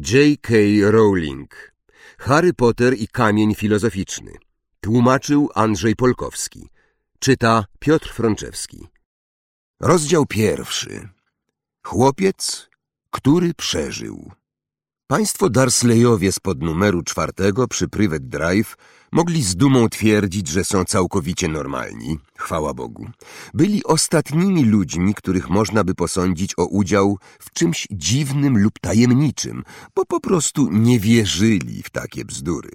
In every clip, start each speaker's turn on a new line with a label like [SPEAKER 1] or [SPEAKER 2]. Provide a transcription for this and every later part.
[SPEAKER 1] J.K. Rowling Harry Potter i kamień filozoficzny Tłumaczył Andrzej Polkowski Czyta Piotr Frączewski. Rozdział pierwszy. Chłopiec, który przeżył Państwo Darsleyowie spod numeru czwartego przy Private Drive mogli z dumą twierdzić, że są całkowicie normalni, chwała Bogu. Byli ostatnimi ludźmi, których można by posądzić o udział w czymś dziwnym lub tajemniczym, bo po prostu nie wierzyli w takie bzdury.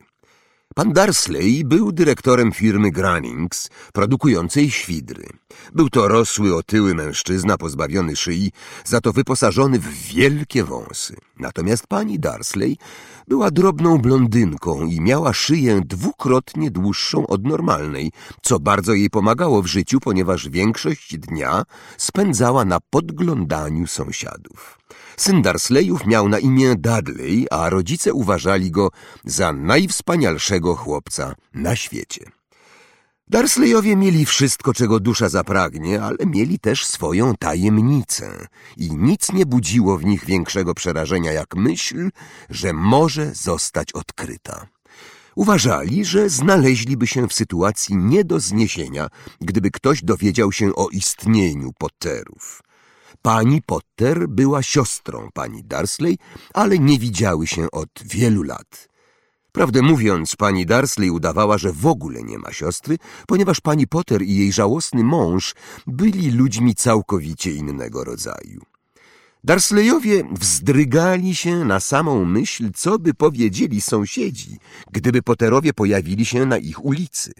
[SPEAKER 1] Pan Darsley był dyrektorem firmy Grannings, produkującej świdry. Był to rosły, otyły mężczyzna pozbawiony szyi, za to wyposażony w wielkie wąsy. Natomiast pani Darsley była drobną blondynką i miała szyję dwukrotnie dłuższą od normalnej, co bardzo jej pomagało w życiu, ponieważ większość dnia spędzała na podglądaniu sąsiadów. Syn Darsleyów miał na imię Dudley, a rodzice uważali go za najwspanialszego chłopca na świecie. Darsleyowie mieli wszystko, czego dusza zapragnie, ale mieli też swoją tajemnicę i nic nie budziło w nich większego przerażenia jak myśl, że może zostać odkryta. Uważali, że znaleźliby się w sytuacji nie do zniesienia, gdyby ktoś dowiedział się o istnieniu Potterów. Pani Potter była siostrą pani Darsley, ale nie widziały się od wielu lat. Prawdę mówiąc, pani Darsley udawała, że w ogóle nie ma siostry, ponieważ pani Potter i jej żałosny mąż byli ludźmi całkowicie innego rodzaju. Darsleyowie wzdrygali się na samą myśl, co by powiedzieli sąsiedzi, gdyby Potterowie pojawili się na ich ulicy.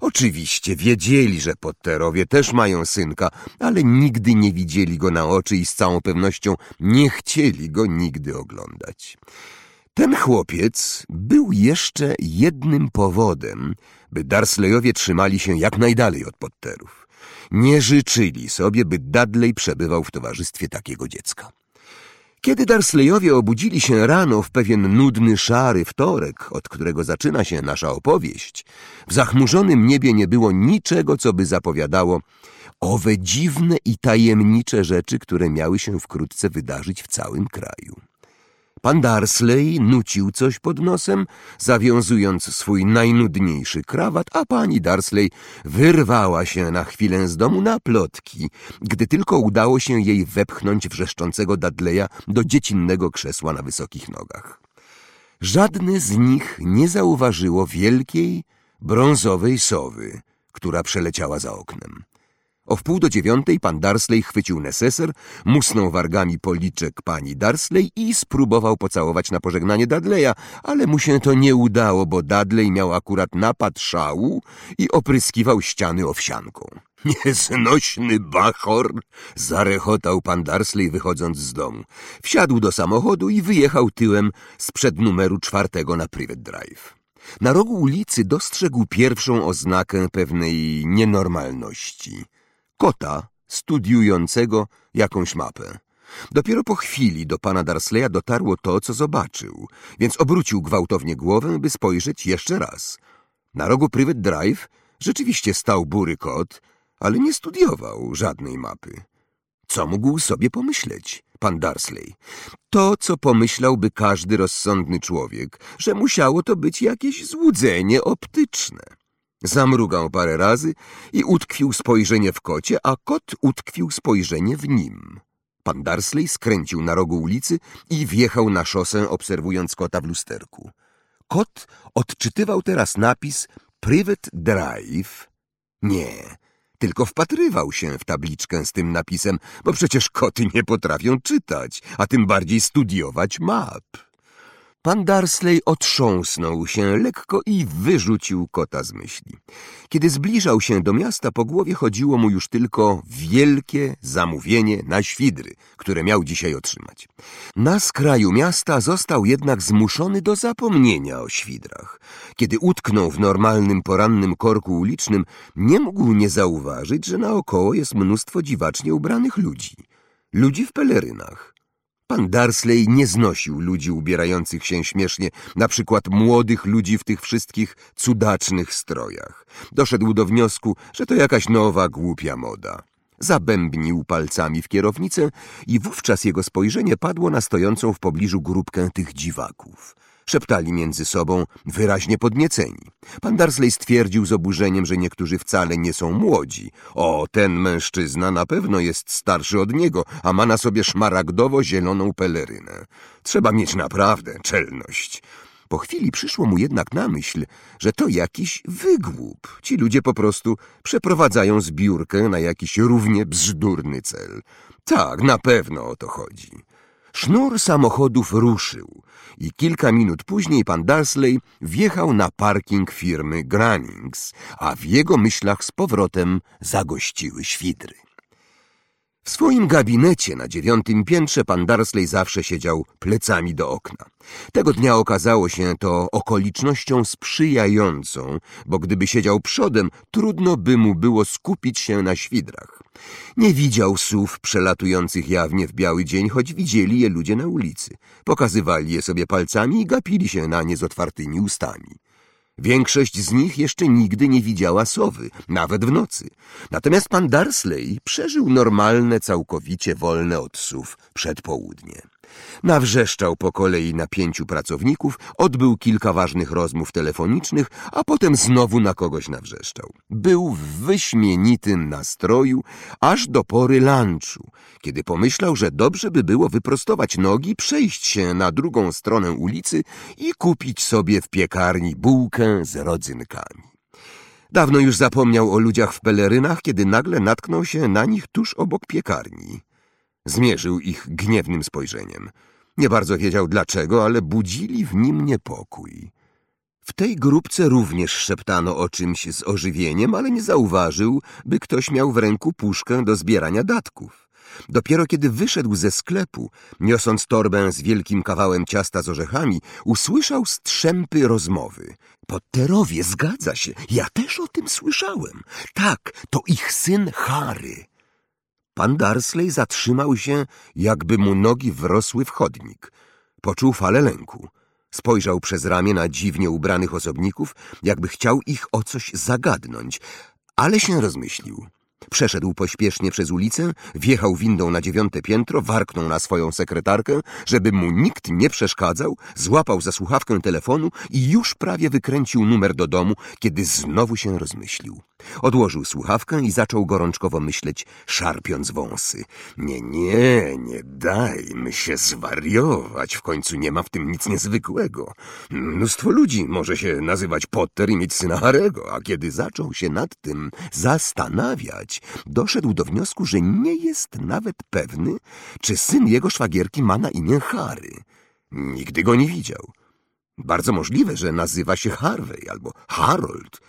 [SPEAKER 1] Oczywiście wiedzieli, że Potterowie też mają synka, ale nigdy nie widzieli go na oczy i z całą pewnością nie chcieli go nigdy oglądać. Ten chłopiec był jeszcze jednym powodem, by Darsleyowie trzymali się jak najdalej od Potterów. Nie życzyli sobie, by Dudley przebywał w towarzystwie takiego dziecka. Kiedy Darsleyowie obudzili się rano w pewien nudny, szary wtorek, od którego zaczyna się nasza opowieść, w zachmurzonym niebie nie było niczego, co by zapowiadało owe dziwne i tajemnicze rzeczy, które miały się wkrótce wydarzyć w całym kraju. Pan Darsley nucił coś pod nosem, zawiązując swój najnudniejszy krawat, a pani Darsley wyrwała się na chwilę z domu na plotki, gdy tylko udało się jej wepchnąć wrzeszczącego Dudleya do dziecinnego krzesła na wysokich nogach. Żadne z nich nie zauważyło wielkiej, brązowej sowy, która przeleciała za oknem. O wpół do dziewiątej pan Darsley chwycił neseser, musnął wargami policzek pani Darsley i spróbował pocałować na pożegnanie Dudleya, ale mu się to nie udało, bo Dudley miał akurat napad szału i opryskiwał ściany owsianką. Nieznośny bachor! Zarechotał pan Darsley wychodząc z domu. Wsiadł do samochodu i wyjechał tyłem sprzed numeru czwartego na Private Drive. Na rogu ulicy dostrzegł pierwszą oznakę pewnej nienormalności – kota studiującego jakąś mapę. Dopiero po chwili do pana Darsleya dotarło to, co zobaczył, więc obrócił gwałtownie głowę, by spojrzeć jeszcze raz. Na rogu Private Drive rzeczywiście stał bury kot, ale nie studiował żadnej mapy. Co mógł sobie pomyśleć, pan Darsley? To, co pomyślałby każdy rozsądny człowiek, że musiało to być jakieś złudzenie optyczne. Zamrugał parę razy i utkwił spojrzenie w kocie, a kot utkwił spojrzenie w nim. Pan Darsley skręcił na rogu ulicy i wjechał na szosę, obserwując kota w lusterku. Kot odczytywał teraz napis Private Drive. Nie, tylko wpatrywał się w tabliczkę z tym napisem, bo przecież koty nie potrafią czytać, a tym bardziej studiować map. Pan Darsley otrząsnął się lekko i wyrzucił kota z myśli. Kiedy zbliżał się do miasta, po głowie chodziło mu już tylko wielkie zamówienie na świdry, które miał dzisiaj otrzymać. Na skraju miasta został jednak zmuszony do zapomnienia o świdrach. Kiedy utknął w normalnym porannym korku ulicznym, nie mógł nie zauważyć, że naokoło jest mnóstwo dziwacznie ubranych ludzi. Ludzi w pelerynach. Pan Darsley nie znosił ludzi ubierających się śmiesznie, na przykład młodych ludzi w tych wszystkich cudacznych strojach. Doszedł do wniosku, że to jakaś nowa, głupia moda. Zabębnił palcami w kierownicę i wówczas jego spojrzenie padło na stojącą w pobliżu grupkę tych dziwaków. Szeptali między sobą, wyraźnie podnieceni. Pan Darsley stwierdził z oburzeniem, że niektórzy wcale nie są młodzi. O, ten mężczyzna na pewno jest starszy od niego, a ma na sobie szmaragdowo-zieloną pelerynę. Trzeba mieć naprawdę czelność. Po chwili przyszło mu jednak na myśl, że to jakiś wygłup. Ci ludzie po prostu przeprowadzają zbiórkę na jakiś równie bzdurny cel. Tak, na pewno o to chodzi. Sznur samochodów ruszył i kilka minut później pan Darsley wjechał na parking firmy Granings, a w jego myślach z powrotem zagościły świdry. W swoim gabinecie na dziewiątym piętrze pan Darsley zawsze siedział plecami do okna. Tego dnia okazało się to okolicznością sprzyjającą, bo gdyby siedział przodem, trudno by mu było skupić się na świdrach. Nie widział słów przelatujących jawnie w biały dzień, choć widzieli je ludzie na ulicy. Pokazywali je sobie palcami i gapili się na nie z otwartymi ustami. Większość z nich jeszcze nigdy nie widziała sowy, nawet w nocy. Natomiast pan Darsley przeżył normalne, całkowicie wolne od sów przedpołudnie. Nawrzeszczał po kolei na pięciu pracowników, odbył kilka ważnych rozmów telefonicznych, a potem znowu na kogoś nawrzeszczał. Był w wyśmienitym nastroju aż do pory lunchu, kiedy pomyślał, że dobrze by było wyprostować nogi, przejść się na drugą stronę ulicy i kupić sobie w piekarni bułkę z rodzynkami. Dawno już zapomniał o ludziach w pelerynach, kiedy nagle natknął się na nich tuż obok piekarni. Zmierzył ich gniewnym spojrzeniem. Nie bardzo wiedział dlaczego, ale budzili w nim niepokój. W tej grupce również szeptano o czymś z ożywieniem, ale nie zauważył, by ktoś miał w ręku puszkę do zbierania datków. Dopiero kiedy wyszedł ze sklepu, niosąc torbę z wielkim kawałem ciasta z orzechami, usłyszał strzępy rozmowy. Potterowie, zgadza się, ja też o tym słyszałem. Tak, to ich syn Harry. Pan Darsley zatrzymał się, jakby mu nogi wrosły w chodnik. Poczuł falę lęku. Spojrzał przez ramię na dziwnie ubranych osobników, jakby chciał ich o coś zagadnąć, ale się rozmyślił. Przeszedł pośpiesznie przez ulicę, wjechał windą na dziewiąte piętro, warknął na swoją sekretarkę, żeby mu nikt nie przeszkadzał, złapał za słuchawkę telefonu i już prawie wykręcił numer do domu, kiedy znowu się rozmyślił. Odłożył słuchawkę i zaczął gorączkowo myśleć, szarpiąc wąsy. Nie, nie, nie dajmy się zwariować, w końcu nie ma w tym nic niezwykłego. Mnóstwo ludzi może się nazywać Potter i mieć syna Harego, a kiedy zaczął się nad tym zastanawiać, doszedł do wniosku, że nie jest nawet pewny, czy syn jego szwagierki ma na imię Harry. Nigdy go nie widział. Bardzo możliwe, że nazywa się Harvey albo Harold,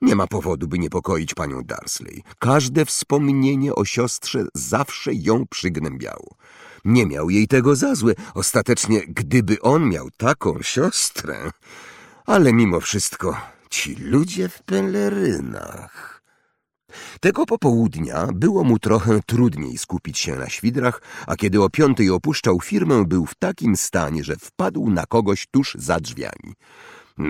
[SPEAKER 1] nie ma powodu, by niepokoić panią Darsley. Każde wspomnienie o siostrze zawsze ją przygnębiało. Nie miał jej tego za złe. Ostatecznie, gdyby on miał taką siostrę... Ale mimo wszystko, ci ludzie w pelerynach... Tego popołudnia było mu trochę trudniej skupić się na świdrach, a kiedy o piątej opuszczał firmę, był w takim stanie, że wpadł na kogoś tuż za drzwiami.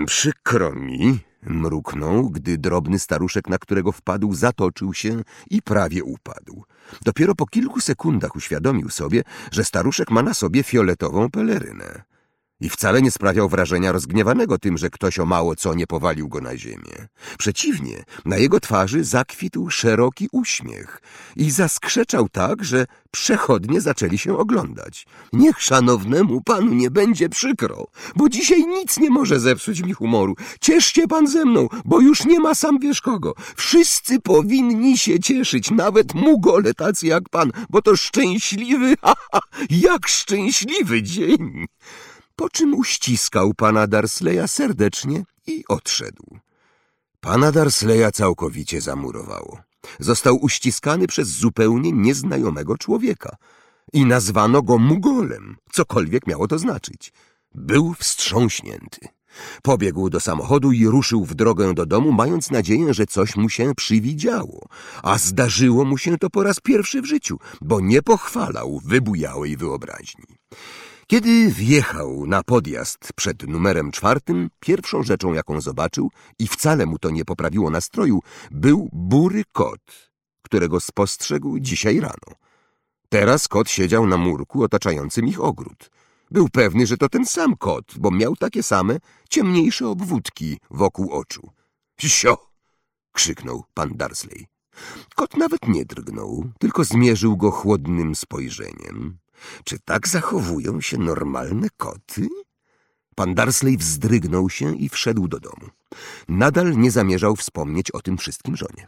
[SPEAKER 1] Przykro mi, Mruknął, gdy drobny staruszek, na którego wpadł, zatoczył się i prawie upadł. Dopiero po kilku sekundach uświadomił sobie, że staruszek ma na sobie fioletową pelerynę i wcale nie sprawiał wrażenia rozgniewanego tym, że ktoś o mało co nie powalił go na ziemię. Przeciwnie, na jego twarzy zakwitł szeroki uśmiech i zaskrzeczał tak, że przechodnie zaczęli się oglądać. Niech szanownemu panu nie będzie przykro, bo dzisiaj nic nie może zepsuć mi humoru. Cieszcie pan ze mną, bo już nie ma sam wiesz kogo. Wszyscy powinni się cieszyć, nawet mugole tacy jak pan, bo to szczęśliwy, ha, ha, jak szczęśliwy dzień po czym uściskał pana Darsleya serdecznie i odszedł. Pana Darsleya całkowicie zamurowało. Został uściskany przez zupełnie nieznajomego człowieka i nazwano go Mugolem, cokolwiek miało to znaczyć. Był wstrząśnięty. Pobiegł do samochodu i ruszył w drogę do domu, mając nadzieję, że coś mu się przywidziało. A zdarzyło mu się to po raz pierwszy w życiu, bo nie pochwalał wybujałej wyobraźni. Kiedy wjechał na podjazd przed numerem czwartym, pierwszą rzeczą, jaką zobaczył, i wcale mu to nie poprawiło nastroju, był bury kot, którego spostrzegł dzisiaj rano. Teraz kot siedział na murku otaczającym ich ogród. Był pewny, że to ten sam kot, bo miał takie same, ciemniejsze obwódki wokół oczu. Sio! krzyknął pan Darsley. Kot nawet nie drgnął, tylko zmierzył go chłodnym spojrzeniem. Czy tak zachowują się normalne koty? Pan Darsley wzdrygnął się i wszedł do domu. Nadal nie zamierzał wspomnieć o tym wszystkim żonie.